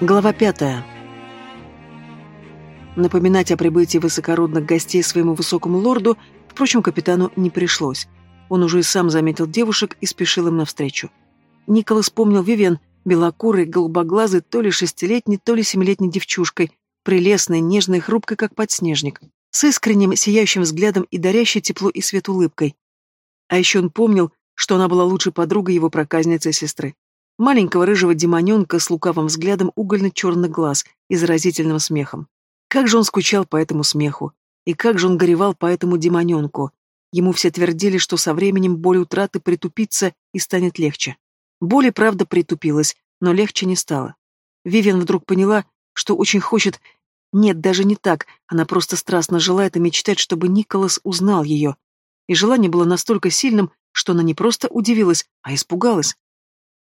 Глава пятая. Напоминать о прибытии высокородных гостей своему высокому лорду, впрочем, капитану не пришлось. Он уже и сам заметил девушек и спешил им навстречу. Николас помнил Вивен, белокурой, голубоглазой, то ли шестилетней, то ли семилетней девчушкой, прелестной, нежной, хрупкой, как подснежник, с искренним, сияющим взглядом и дарящей тепло и свет улыбкой. А еще он помнил, что она была лучшей подругой его проказницы сестры. Маленького рыжего демоненка с лукавым взглядом угольно-черных глаз и заразительным смехом. Как же он скучал по этому смеху. И как же он горевал по этому демоненку. Ему все твердили, что со временем боль утраты притупится и станет легче. Боль и правда притупилась, но легче не стало. Вивиан вдруг поняла, что очень хочет... Нет, даже не так, она просто страстно желает и мечтает, чтобы Николас узнал ее. И желание было настолько сильным, что она не просто удивилась, а испугалась.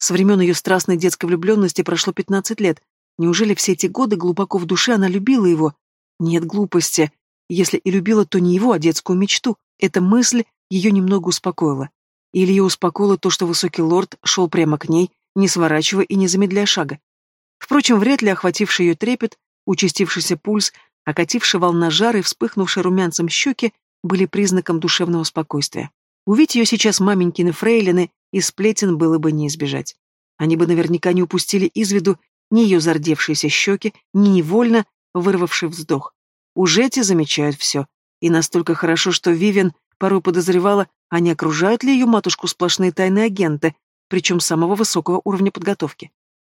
Со времен ее страстной детской влюбленности прошло пятнадцать лет. Неужели все эти годы глубоко в душе она любила его? Нет глупости. Если и любила, то не его, а детскую мечту. Эта мысль ее немного успокоила. Или ее успокоило то, что высокий лорд шел прямо к ней, не сворачивая и не замедляя шага. Впрочем, вряд ли охвативший ее трепет, участившийся пульс, окативший волна жары и вспыхнувший румянцем щеки были признаком душевного спокойствия. Увидеть ее сейчас маменькины фрейлины и сплетен было бы не избежать. Они бы наверняка не упустили из виду ни ее зардевшиеся щеки, ни невольно вырвавший вздох. Уже эти замечают все. И настолько хорошо, что Вивен порой подозревала, а не окружают ли ее матушку сплошные тайные агенты, причем самого высокого уровня подготовки.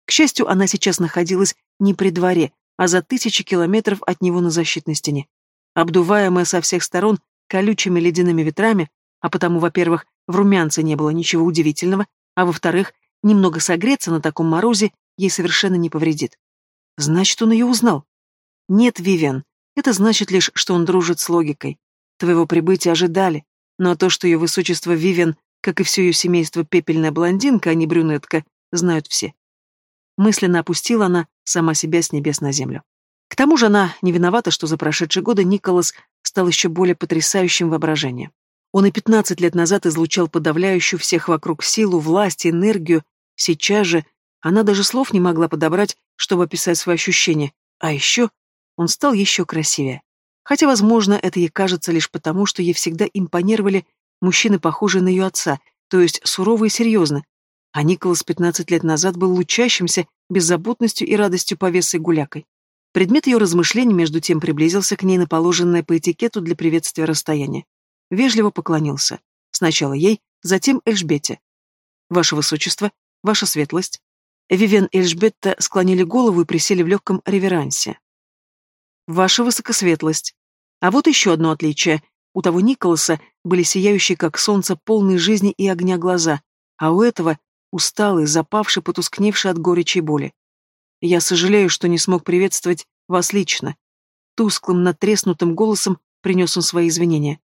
К счастью, она сейчас находилась не при дворе, а за тысячи километров от него на защитной стене. Обдуваемая со всех сторон колючими ледяными ветрами, а потому, во-первых, в румянце не было ничего удивительного, а во-вторых, немного согреться на таком морозе ей совершенно не повредит. Значит, он ее узнал. Нет, Вивиан, это значит лишь, что он дружит с логикой. Твоего прибытия ожидали, но то, что ее высочество Вивиан, как и все ее семейство, пепельная блондинка, а не брюнетка, знают все. Мысленно опустила она сама себя с небес на землю. К тому же она не виновата, что за прошедшие годы Николас стал еще более потрясающим воображением. Он и пятнадцать лет назад излучал подавляющую всех вокруг силу, власть, энергию. Сейчас же она даже слов не могла подобрать, чтобы описать свои ощущения. А еще он стал еще красивее. Хотя, возможно, это ей кажется лишь потому, что ей всегда импонировали мужчины, похожие на ее отца, то есть суровые и серьезно. А Николас пятнадцать лет назад был лучащимся беззаботностью и радостью повесой гулякой. Предмет ее размышлений между тем приблизился к ней на положенное по этикету для приветствия расстояние вежливо поклонился. Сначала ей, затем Эльжбете. «Ваше Высочество, Ваша Светлость». Вивен и Эльжбетта склонили голову и присели в легком реверансе. «Ваша Высокосветлость». А вот еще одно отличие. У того Николаса были сияющие, как солнце, полные жизни и огня глаза, а у этого усталый, запавший, потускневший от горечи и боли. Я сожалею, что не смог приветствовать вас лично. Тусклым, натреснутым голосом принес он свои извинения.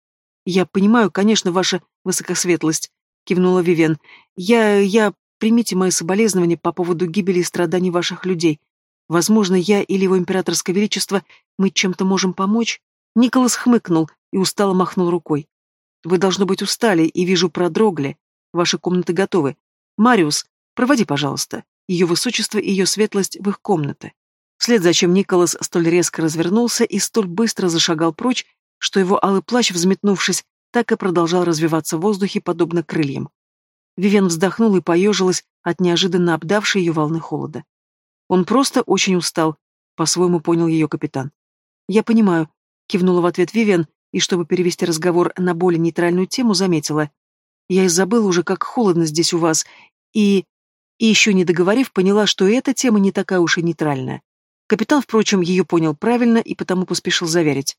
«Я понимаю, конечно, ваша высокосветлость», — кивнула Вивен. «Я... я... примите мои соболезнования по поводу гибели и страданий ваших людей. Возможно, я или его императорское величество, мы чем-то можем помочь?» Николас хмыкнул и устало махнул рукой. «Вы, должно быть, устали, и вижу, продрогли. Ваши комнаты готовы. Мариус, проводи, пожалуйста, ее высочество и ее светлость в их комнаты». Вслед за чем Николас столь резко развернулся и столь быстро зашагал прочь, что его алый плащ, взметнувшись, так и продолжал развиваться в воздухе, подобно крыльям. Вивен вздохнула и поежилась от неожиданно обдавшей ее волны холода. Он просто очень устал, по-своему понял ее капитан. «Я понимаю», — кивнула в ответ Вивен, и, чтобы перевести разговор на более нейтральную тему, заметила. «Я и забыла уже, как холодно здесь у вас, и...» И еще не договорив, поняла, что эта тема не такая уж и нейтральная. Капитан, впрочем, ее понял правильно и потому поспешил заверить.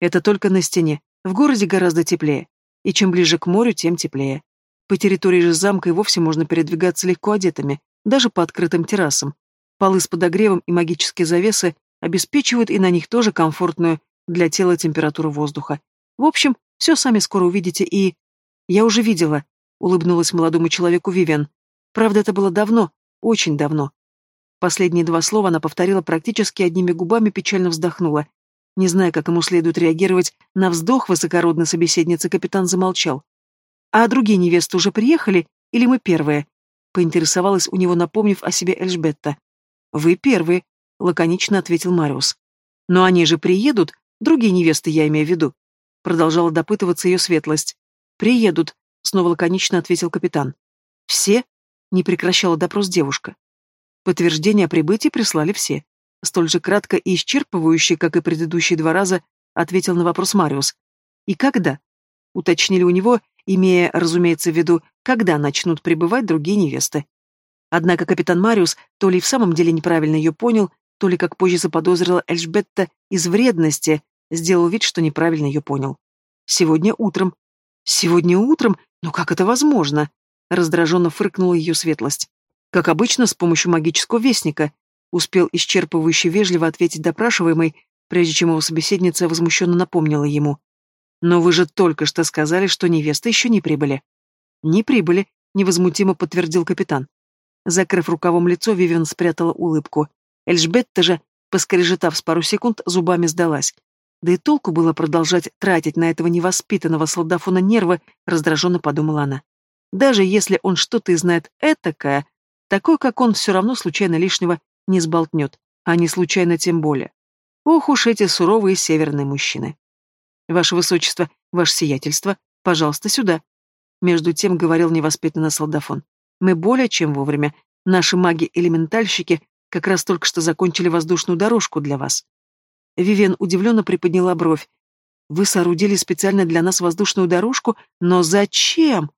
Это только на стене. В городе гораздо теплее. И чем ближе к морю, тем теплее. По территории же замка и вовсе можно передвигаться легко одетыми, даже по открытым террасам. Полы с подогревом и магические завесы обеспечивают и на них тоже комфортную для тела температуру воздуха. В общем, все сами скоро увидите и... Я уже видела, улыбнулась молодому человеку Вивен. Правда, это было давно, очень давно. Последние два слова она повторила практически одними губами, печально вздохнула. Не зная, как ему следует реагировать на вздох высокородной собеседницы, капитан замолчал. «А другие невесты уже приехали, или мы первые?» — поинтересовалась у него, напомнив о себе Эльжбетта. Вы первые, лаконично ответил Мариус. Но они же приедут, другие невесты я имею в виду. Продолжала допытываться ее светлость. Приедут, снова лаконично ответил капитан. Все? Не прекращала допрос девушка. Подтверждение о прибытии прислали все. Столь же кратко и исчерпывающе, как и предыдущие два раза, ответил на вопрос Мариус. И когда? Уточнили у него, имея, разумеется, в виду, когда начнут прибывать другие невесты. Однако капитан Мариус то ли в самом деле неправильно ее понял, то ли, как позже заподозрила Эльжбетта, из вредности, сделал вид, что неправильно ее понял. Сегодня утром. Сегодня утром? Ну как это возможно? Раздраженно фыркнула ее светлость. Как обычно, с помощью магического вестника, успел исчерпывающе вежливо ответить допрашиваемый, прежде чем его собеседница возмущенно напомнила ему. «Но вы же только что сказали, что невесты еще не прибыли». «Не прибыли», — невозмутимо подтвердил капитан. Закрыв рукавом лицо, Вивиан спрятала улыбку. Эльжбетта же, поскрежетав с пару секунд, зубами сдалась. Да и толку было продолжать тратить на этого невоспитанного солдафона нервы, раздраженно подумала она. Даже если он что-то и знает этакое, такой, как он, все равно случайно лишнего не сболтнет, а не случайно тем более. Ох уж эти суровые северные мужчины. Ваше Высочество, Ваше Сиятельство, пожалуйста, сюда. Между тем говорил невоспитанный солдафон. Мы более чем вовремя. Наши маги-элементальщики как раз только что закончили воздушную дорожку для вас. Вивен удивленно приподняла бровь. Вы соорудили специально для нас воздушную дорожку, но зачем?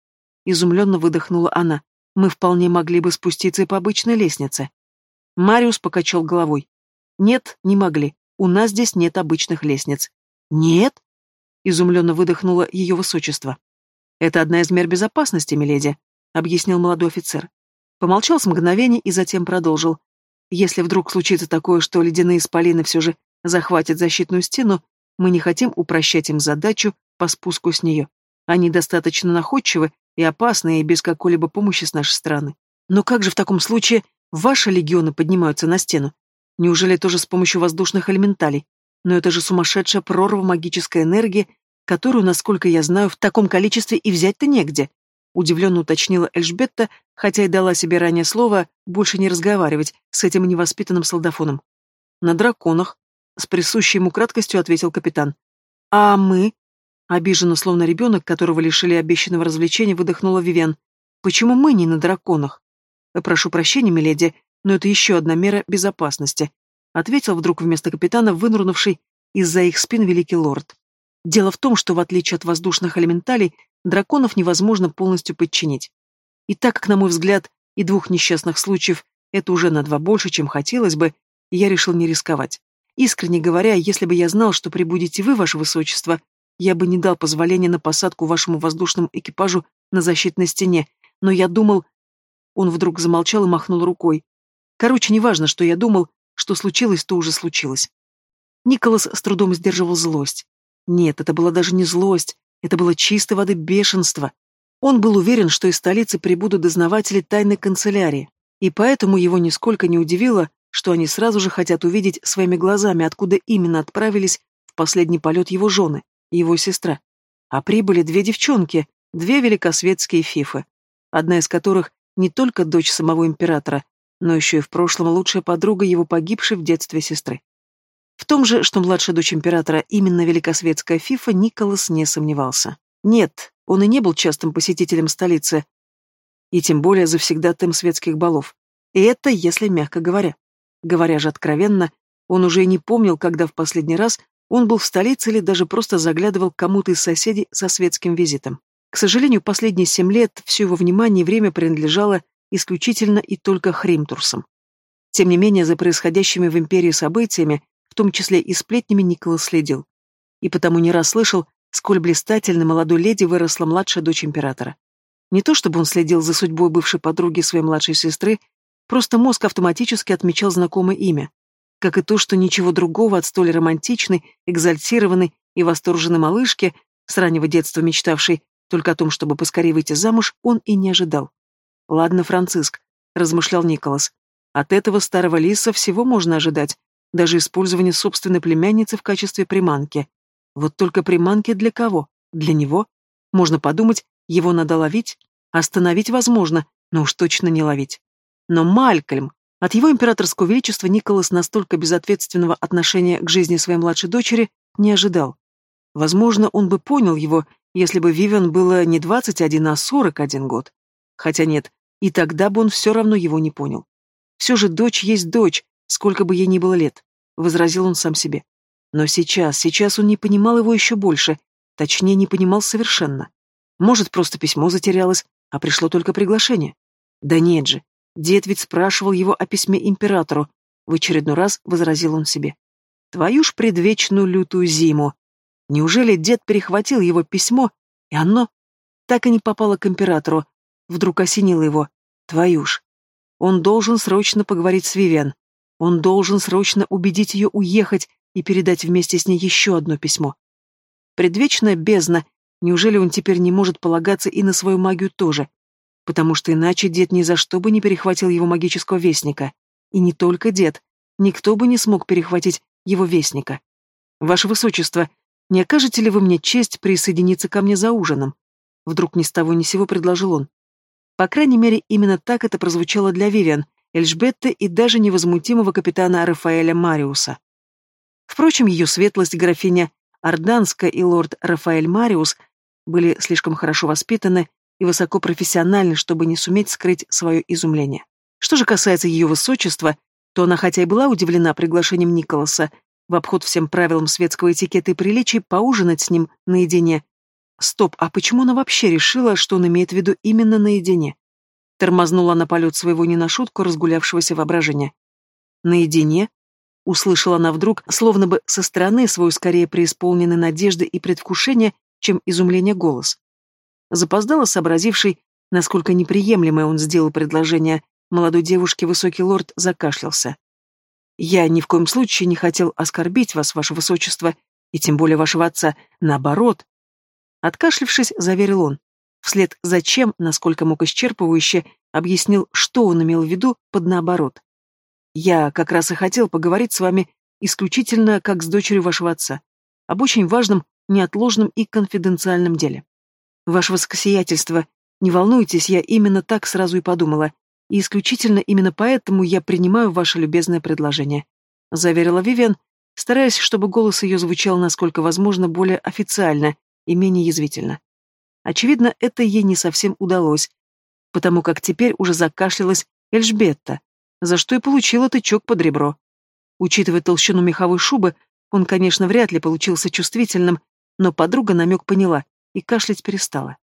Изумленно выдохнула она. Мы вполне могли бы спуститься и по обычной лестнице. Мариус покачал головой. Нет, не могли. У нас здесь нет обычных лестниц. Нет? Изумленно выдохнуло ее высочество. Это одна из мер безопасности, миледи, объяснил молодой офицер. Помолчал с мгновения и затем продолжил. Если вдруг случится такое, что ледяные исполины все же захватят защитную стену, мы не хотим упрощать им задачу по спуску с нее. Они достаточно находчивы и опасны, и без какой-либо помощи с нашей стороны. Но как же в таком случае ваши легионы поднимаются на стену? Неужели тоже с помощью воздушных элементалей? Но это же сумасшедшая прорва магической энергии, которую, насколько я знаю, в таком количестве и взять-то негде. Удивленно уточнила Эльжбетта, хотя и дала себе ранее слово больше не разговаривать с этим невоспитанным солдафоном. На драконах, с присущей ему краткостью ответил капитан. А мы? Обиженно, словно ребенок, которого лишили обещанного развлечения, выдохнула Вивен. Почему мы не на драконах? Прошу прощения, миледи, но это еще одна мера безопасности, ответил вдруг вместо капитана вынурнувший из-за их спин великий лорд. Дело в том, что в отличие от воздушных элементалей, драконов невозможно полностью подчинить. И так как, на мой взгляд, и двух несчастных случаев это уже на два больше, чем хотелось бы, я решил не рисковать. Искренне говоря, если бы я знал, что прибудете вы, ваше высочество, я бы не дал позволения на посадку вашему воздушному экипажу на защитной стене, но я думал... Он вдруг замолчал и махнул рукой. Короче, неважно, что я думал, что случилось, то уже случилось. Николас с трудом сдерживал злость. Нет, это была даже не злость, это было чистой воды бешенство. Он был уверен, что из столицы прибудут дознаватели тайной канцелярии, и поэтому его нисколько не удивило, что они сразу же хотят увидеть своими глазами, откуда именно отправились в последний полет его жены и его сестра. А прибыли две девчонки, две великосветские фифы, одна из которых не только дочь самого императора, но еще и в прошлом лучшая подруга его погибшей в детстве сестры. В том же, что младшая дочь императора именно великосветская фифа, Николас не сомневался. Нет, он и не был частым посетителем столицы, и тем более завсегдатым светских балов. И это, если мягко говоря. Говоря же откровенно, он уже и не помнил, когда в последний раз он был в столице или даже просто заглядывал к кому-то из соседей со светским визитом. К сожалению, последние семь лет все его внимание и время принадлежало исключительно и только Хримтурсам. Тем не менее, за происходящими в империи событиями в том числе и сплетнями Николас следил. И потому не раз слышал, сколь блистательно молодой леди выросла младшая дочь императора. Не то чтобы он следил за судьбой бывшей подруги своей младшей сестры, просто мозг автоматически отмечал знакомое имя, как и то, что ничего другого от столь романтичной, экзальтированной и восторженной малышки, с раннего детства мечтавшей только о том, чтобы поскорее выйти замуж, он и не ожидал. «Ладно, Франциск», — размышлял Николас, — «от этого старого лиса всего можно ожидать, даже использование собственной племянницы в качестве приманки. Вот только приманки для кого? Для него? Можно подумать, его надо ловить. Остановить возможно, но уж точно не ловить. Но Малькольм, От его императорского величества Николас настолько безответственного отношения к жизни своей младшей дочери не ожидал. Возможно, он бы понял его, если бы Вивиан было не 21, а 41 год. Хотя нет, и тогда бы он все равно его не понял. Все же дочь есть дочь, сколько бы ей ни было лет, — возразил он сам себе. Но сейчас, сейчас он не понимал его еще больше, точнее, не понимал совершенно. Может, просто письмо затерялось, а пришло только приглашение. Да нет же, дед ведь спрашивал его о письме императору, в очередной раз возразил он себе. Твою ж предвечную лютую зиму. Неужели дед перехватил его письмо, и оно так и не попало к императору? Вдруг осенило его. Твою ж. Он должен срочно поговорить с Вивиан. Он должен срочно убедить ее уехать и передать вместе с ней еще одно письмо. Предвечная бездна, неужели он теперь не может полагаться и на свою магию тоже? Потому что иначе дед ни за что бы не перехватил его магического вестника. И не только дед. Никто бы не смог перехватить его вестника. Ваше Высочество, не окажете ли вы мне честь присоединиться ко мне за ужином? Вдруг ни с того ни сего предложил он. По крайней мере, именно так это прозвучало для Вивиан, Эльжбетты и даже невозмутимого капитана Рафаэля Мариуса. Впрочем, ее светлость графиня Орданска и лорд Рафаэль Мариус были слишком хорошо воспитаны и высокопрофессиональны, чтобы не суметь скрыть свое изумление. Что же касается ее высочества, то она хотя и была удивлена приглашением Николаса в обход всем правилам светского этикета и приличий поужинать с ним наедине. Стоп, а почему она вообще решила, что он имеет в виду именно наедине? Тормознула на полет своего не на шутку разгулявшегося воображения. Наедине? Услышала она вдруг, словно бы со стороны свою скорее преисполненной надежды и предвкушения, чем изумление голос. Запоздало сообразивший, насколько неприемлемое он сделал предложение, молодой девушке высокий лорд закашлялся. «Я ни в коем случае не хотел оскорбить вас, ваше высочество, и тем более вашего отца, наоборот». Откашлившись, заверил он. Вслед зачем, насколько мог исчерпывающе, объяснил, что он имел в виду под наоборот. «Я как раз и хотел поговорить с вами исключительно как с дочерью вашего отца, об очень важном, неотложном и конфиденциальном деле. Ваше высокосиятельство, не волнуйтесь, я именно так сразу и подумала, и исключительно именно поэтому я принимаю ваше любезное предложение», — заверила Вивиан, стараясь, чтобы голос ее звучал насколько возможно более официально и менее язвительно. Очевидно, это ей не совсем удалось, потому как теперь уже закашлялась Эльжбетта, за что и получила тычок под ребро. Учитывая толщину меховой шубы, он, конечно, вряд ли получился чувствительным, но подруга намек поняла и кашлять перестала.